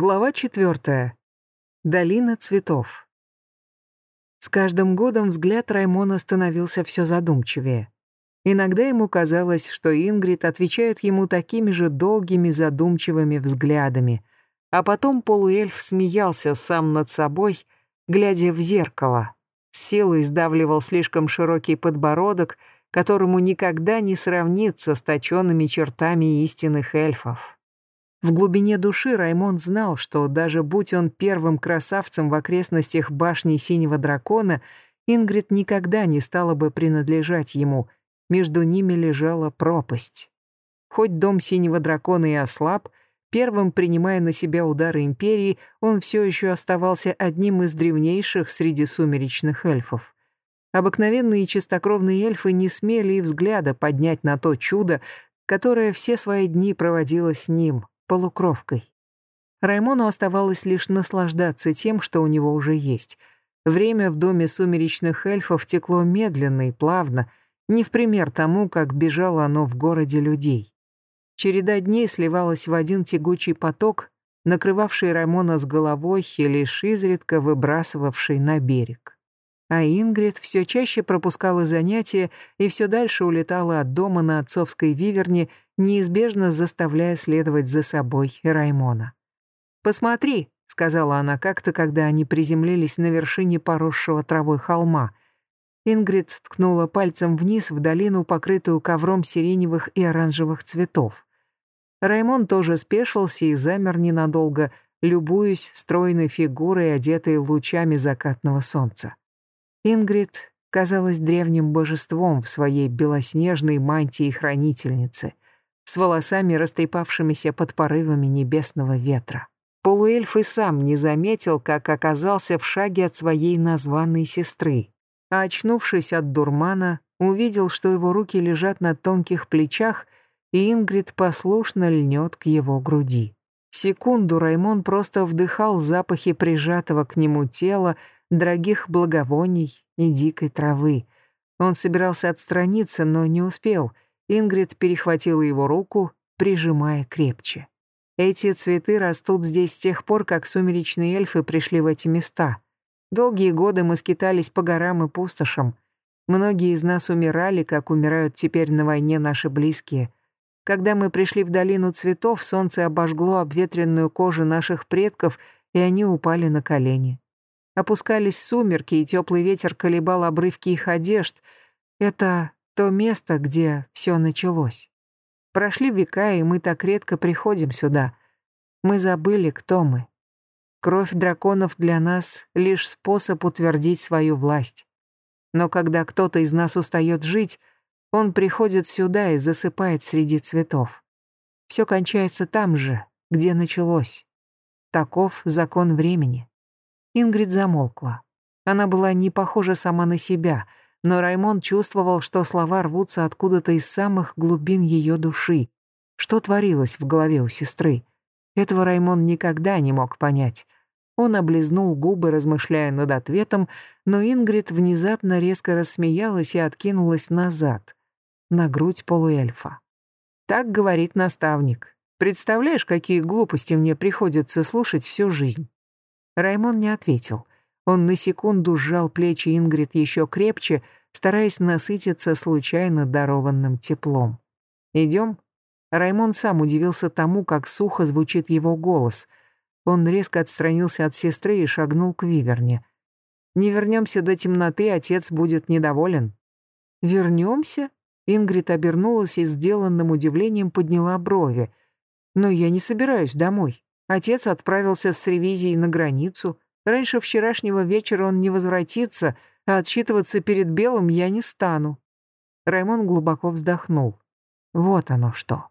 Глава четвертая. Долина цветов. С каждым годом взгляд Раймона становился все задумчивее. Иногда ему казалось, что Ингрид отвечает ему такими же долгими задумчивыми взглядами, а потом полуэльф смеялся сам над собой, глядя в зеркало. С силой сдавливал слишком широкий подбородок, которому никогда не сравнится с точенными чертами истинных эльфов. В глубине души Раймон знал, что даже будь он первым красавцем в окрестностях башни Синего Дракона, Ингрид никогда не стала бы принадлежать ему, между ними лежала пропасть. Хоть дом Синего Дракона и ослаб, первым принимая на себя удары Империи, он все еще оставался одним из древнейших среди сумеречных эльфов. Обыкновенные чистокровные эльфы не смели и взгляда поднять на то чудо, которое все свои дни проводило с ним, полукровкой. Раймону оставалось лишь наслаждаться тем, что у него уже есть. Время в доме сумеречных эльфов текло медленно и плавно, не в пример тому, как бежало оно в городе людей. Череда дней сливалась в один тягучий поток, накрывавший Раймона с головой и лишь изредка выбрасывавший на берег. А Ингрид все чаще пропускала занятия и все дальше улетала от дома на отцовской виверне, неизбежно заставляя следовать за собой Раймона. «Посмотри», — сказала она как-то, когда они приземлились на вершине поросшего травой холма. Ингрид ткнула пальцем вниз в долину, покрытую ковром сиреневых и оранжевых цветов. Раймон тоже спешился и замер ненадолго, любуясь стройной фигурой, одетой лучами закатного солнца. Ингрид казалась древним божеством в своей белоснежной мантии хранительницы, с волосами, растрепавшимися под порывами небесного ветра. Полуэльф и сам не заметил, как оказался в шаге от своей названной сестры, а очнувшись от дурмана, увидел, что его руки лежат на тонких плечах, и Ингрид послушно льнет к его груди. Секунду Раймон просто вдыхал запахи прижатого к нему тела, дорогих благовоний и дикой травы. Он собирался отстраниться, но не успел. Ингрид перехватила его руку, прижимая крепче. Эти цветы растут здесь с тех пор, как сумеречные эльфы пришли в эти места. Долгие годы мы скитались по горам и пустошам. Многие из нас умирали, как умирают теперь на войне наши близкие. Когда мы пришли в долину цветов, солнце обожгло обветренную кожу наших предков, и они упали на колени. Опускались сумерки, и теплый ветер колебал обрывки их одежд. Это то место, где все началось. Прошли века, и мы так редко приходим сюда. Мы забыли, кто мы. Кровь драконов для нас — лишь способ утвердить свою власть. Но когда кто-то из нас устает жить, он приходит сюда и засыпает среди цветов. Все кончается там же, где началось. Таков закон времени. Ингрид замолкла. Она была не похожа сама на себя, но Раймон чувствовал, что слова рвутся откуда-то из самых глубин ее души. Что творилось в голове у сестры? Этого Раймон никогда не мог понять. Он облизнул губы, размышляя над ответом, но Ингрид внезапно резко рассмеялась и откинулась назад, на грудь полуэльфа. Так говорит наставник. Представляешь, какие глупости мне приходится слушать всю жизнь? Раймон не ответил. Он на секунду сжал плечи Ингрид еще крепче, стараясь насытиться случайно дарованным теплом. «Идем?» Раймон сам удивился тому, как сухо звучит его голос. Он резко отстранился от сестры и шагнул к Виверне. «Не вернемся до темноты, отец будет недоволен». «Вернемся?» Ингрид обернулась и сделанным удивлением подняла брови. «Но я не собираюсь домой». Отец отправился с ревизией на границу. Раньше вчерашнего вечера он не возвратится, а отчитываться перед Белым я не стану. Раймон глубоко вздохнул. Вот оно что.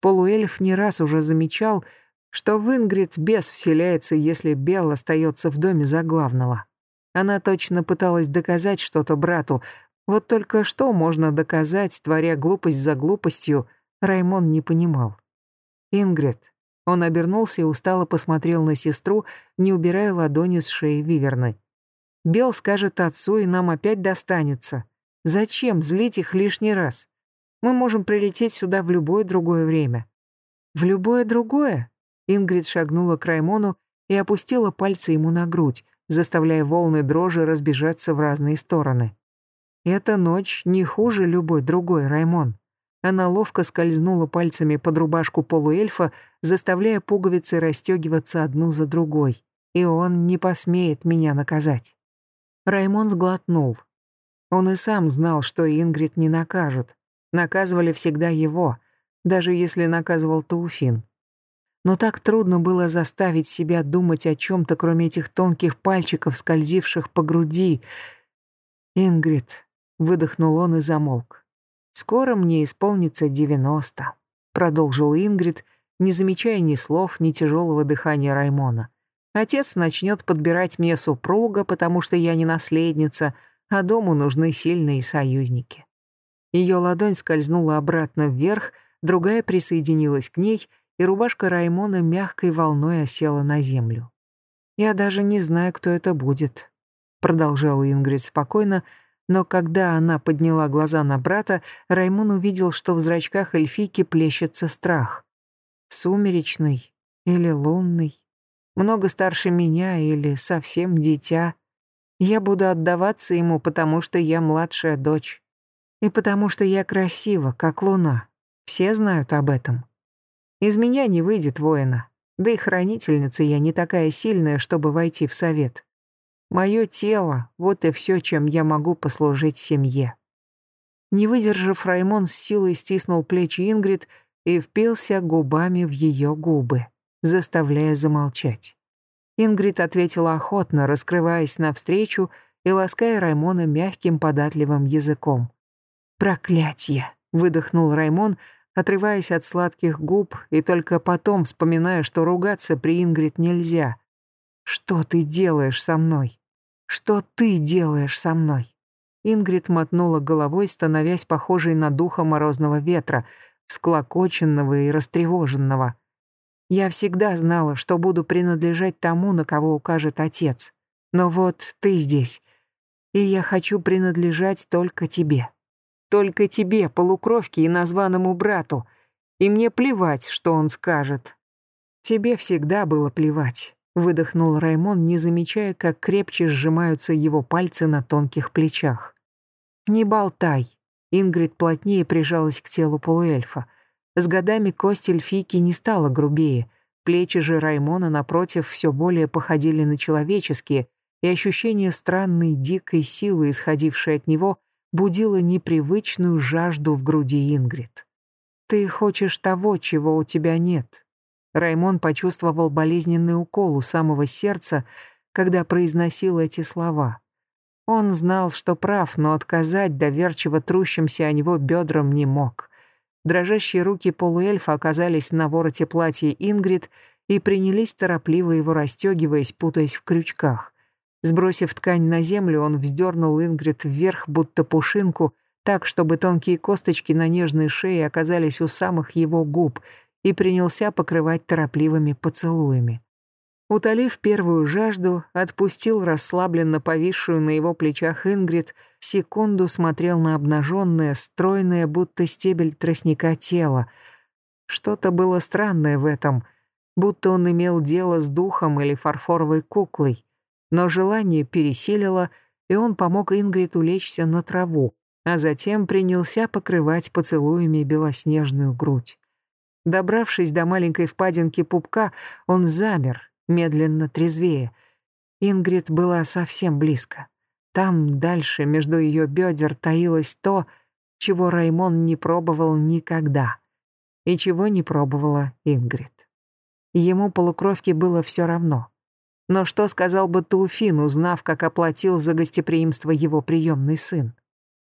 Полуэльф не раз уже замечал, что в Ингрид бес вселяется, если Бел остается в доме за главного. Она точно пыталась доказать что-то брату, вот только что можно доказать, творя глупость за глупостью, Раймон не понимал. «Ингрид, он обернулся и устало посмотрел на сестру, не убирая ладони с шеи Виверны. «Бел скажет отцу, и нам опять достанется. Зачем злить их лишний раз? Мы можем прилететь сюда в любое другое время». «В любое другое?» Ингрид шагнула к Раймону и опустила пальцы ему на грудь, заставляя волны дрожи разбежаться в разные стороны. Эта ночь не хуже любой другой, Раймон. Она ловко скользнула пальцами под рубашку полуэльфа, заставляя пуговицы расстегиваться одну за другой. И он не посмеет меня наказать. Раймон сглотнул. Он и сам знал, что Ингрид не накажут. Наказывали всегда его, даже если наказывал Тауфин. Но так трудно было заставить себя думать о чем-то, кроме этих тонких пальчиков, скользивших по груди. «Ингрид», — выдохнул он и замолк. «Скоро мне исполнится девяносто», — продолжил Ингрид, не замечая ни слов, ни тяжелого дыхания Раймона. «Отец начнет подбирать мне супруга, потому что я не наследница, а дому нужны сильные союзники». Ее ладонь скользнула обратно вверх, другая присоединилась к ней, и рубашка Раймона мягкой волной осела на землю. «Я даже не знаю, кто это будет», — продолжала Ингрид спокойно, но когда она подняла глаза на брата, Раймон увидел, что в зрачках эльфийки плещется страх. Сумеречный или лунный, много старше меня или совсем дитя. Я буду отдаваться ему, потому что я младшая дочь. И потому что я красива, как луна. Все знают об этом. Из меня не выйдет воина, да и хранительница я не такая сильная, чтобы войти в совет. Мое тело — вот и все, чем я могу послужить семье. Не выдержав, Раймон с силой стиснул плечи Ингрид и впился губами в ее губы, заставляя замолчать. Ингрид ответила охотно, раскрываясь навстречу и лаская Раймона мягким податливым языком. «Проклятье!» — выдохнул Раймон, отрываясь от сладких губ и только потом вспоминая, что ругаться при Ингрид нельзя. «Что ты делаешь со мной?» Что ты делаешь со мной?» Ингрид мотнула головой, становясь похожей на духа морозного ветра, всклокоченного и растревоженного. «Я всегда знала, что буду принадлежать тому, на кого укажет отец. Но вот ты здесь, и я хочу принадлежать только тебе. Только тебе, полукровке и названному брату. И мне плевать, что он скажет. Тебе всегда было плевать выдохнул Раймон, не замечая, как крепче сжимаются его пальцы на тонких плечах. «Не болтай!» Ингрид плотнее прижалась к телу полуэльфа. С годами кость эльфийки не стала грубее, плечи же Раймона, напротив, все более походили на человеческие, и ощущение странной дикой силы, исходившей от него, будило непривычную жажду в груди Ингрид. «Ты хочешь того, чего у тебя нет», Раймон почувствовал болезненный укол у самого сердца, когда произносил эти слова. Он знал, что прав, но отказать доверчиво трущимся о него бедрам не мог. Дрожащие руки полуэльфа оказались на вороте платья Ингрид и принялись торопливо его расстегиваясь, путаясь в крючках. Сбросив ткань на землю, он вздернул Ингрид вверх, будто пушинку, так, чтобы тонкие косточки на нежной шее оказались у самых его губ — и принялся покрывать торопливыми поцелуями. Утолив первую жажду, отпустил расслабленно повисшую на его плечах Ингрид, секунду смотрел на обнаженное, стройное, будто стебель тростника тело. Что-то было странное в этом, будто он имел дело с духом или фарфоровой куклой. Но желание пересилило, и он помог Ингрид улечься на траву, а затем принялся покрывать поцелуями белоснежную грудь. Добравшись до маленькой впадинки пупка, он замер, медленно трезвее. Ингрид была совсем близко. Там, дальше, между ее бедер, таилось то, чего Раймон не пробовал никогда. И чего не пробовала Ингрид. Ему полукровки было все равно. Но что сказал бы Туфин, узнав, как оплатил за гостеприимство его приемный сын?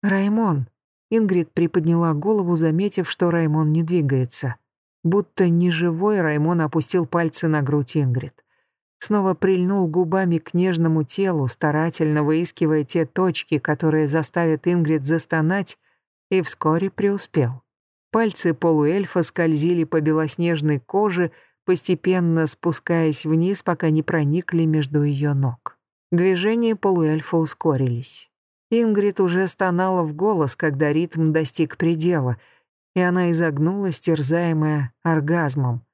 «Раймон», — Ингрид приподняла голову, заметив, что Раймон не двигается. Будто неживой Раймон опустил пальцы на грудь Ингрид. Снова прильнул губами к нежному телу, старательно выискивая те точки, которые заставят Ингрид застонать, и вскоре преуспел. Пальцы полуэльфа скользили по белоснежной коже, постепенно спускаясь вниз, пока не проникли между ее ног. Движения полуэльфа ускорились. Ингрид уже стонала в голос, когда ритм достиг предела — и она изогнулась, терзаемая оргазмом.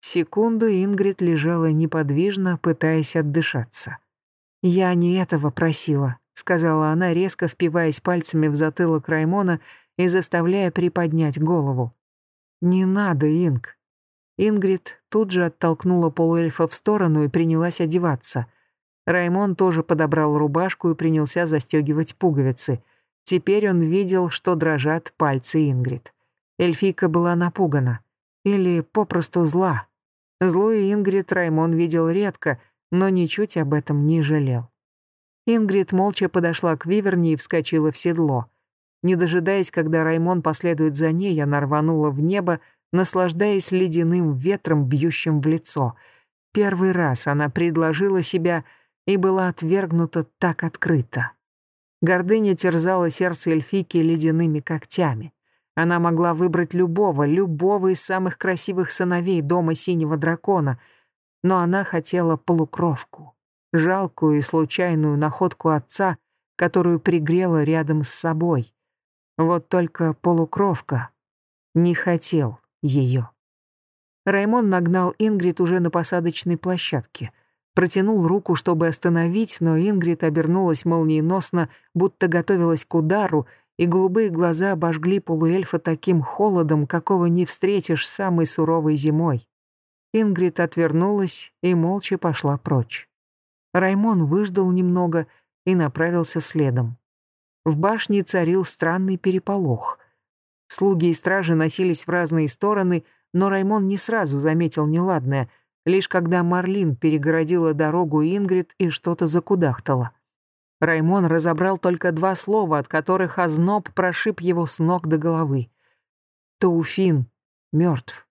Секунду Ингрид лежала неподвижно, пытаясь отдышаться. «Я не этого просила», — сказала она, резко впиваясь пальцами в затылок Раймона и заставляя приподнять голову. «Не надо, Инг». Ингрид тут же оттолкнула полуэльфа в сторону и принялась одеваться. Раймон тоже подобрал рубашку и принялся застегивать пуговицы. Теперь он видел, что дрожат пальцы Ингрид. Эльфийка была напугана. Или попросту зла. Злую Ингрид Раймон видел редко, но ничуть об этом не жалел. Ингрид молча подошла к Виверне и вскочила в седло. Не дожидаясь, когда Раймон последует за ней, она рванула в небо, наслаждаясь ледяным ветром, бьющим в лицо. Первый раз она предложила себя и была отвергнута так открыто. Гордыня терзала сердце эльфийки ледяными когтями. Она могла выбрать любого, любого из самых красивых сыновей дома синего дракона, но она хотела полукровку, жалкую и случайную находку отца, которую пригрела рядом с собой. Вот только полукровка не хотел ее. Раймон нагнал Ингрид уже на посадочной площадке. Протянул руку, чтобы остановить, но Ингрид обернулась молниеносно, будто готовилась к удару, и голубые глаза обожгли полуэльфа таким холодом, какого не встретишь самой суровой зимой. Ингрид отвернулась и молча пошла прочь. Раймон выждал немного и направился следом. В башне царил странный переполох. Слуги и стражи носились в разные стороны, но Раймон не сразу заметил неладное, лишь когда Марлин перегородила дорогу Ингрид и что-то закудахтала. Раймон разобрал только два слова, от которых озноб прошиб его с ног до головы. Тауфин мертв.